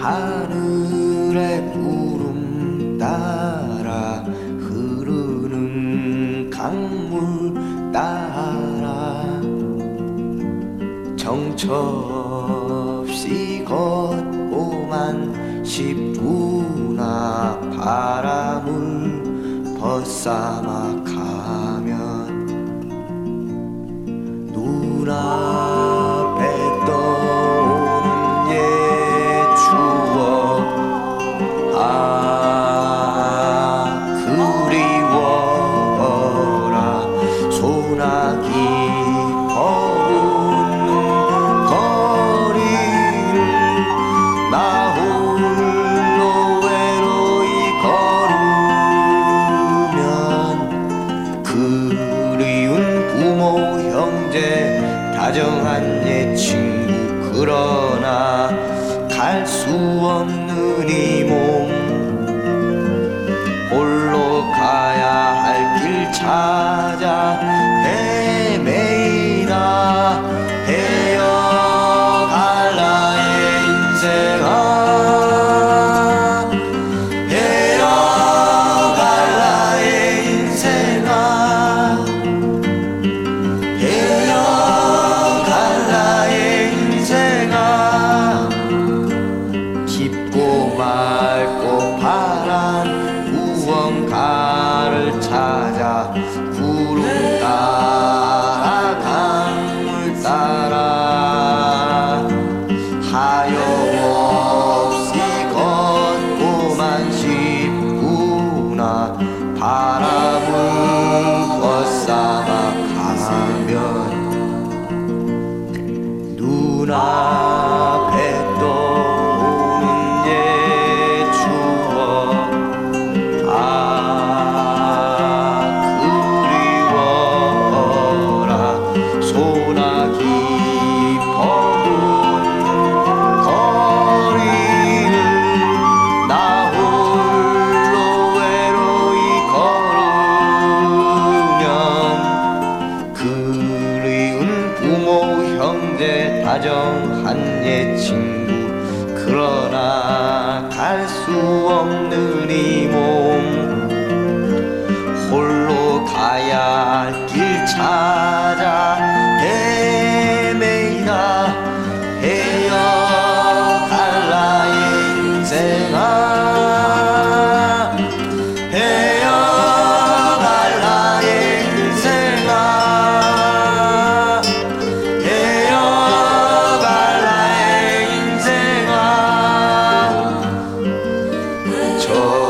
하늘의 구름 따라 흐르는 강물 따라 정처없이 걷고만 싶구나 바람을 벗삼아 형제 다정한 내 친구 그러나 갈 수 없는 바람은 벗삼아 가면 누나 형제 다정한 내 친구. 그러나 갈 수 없는 이 몸. 홀로 가야 할 길 찾아. told.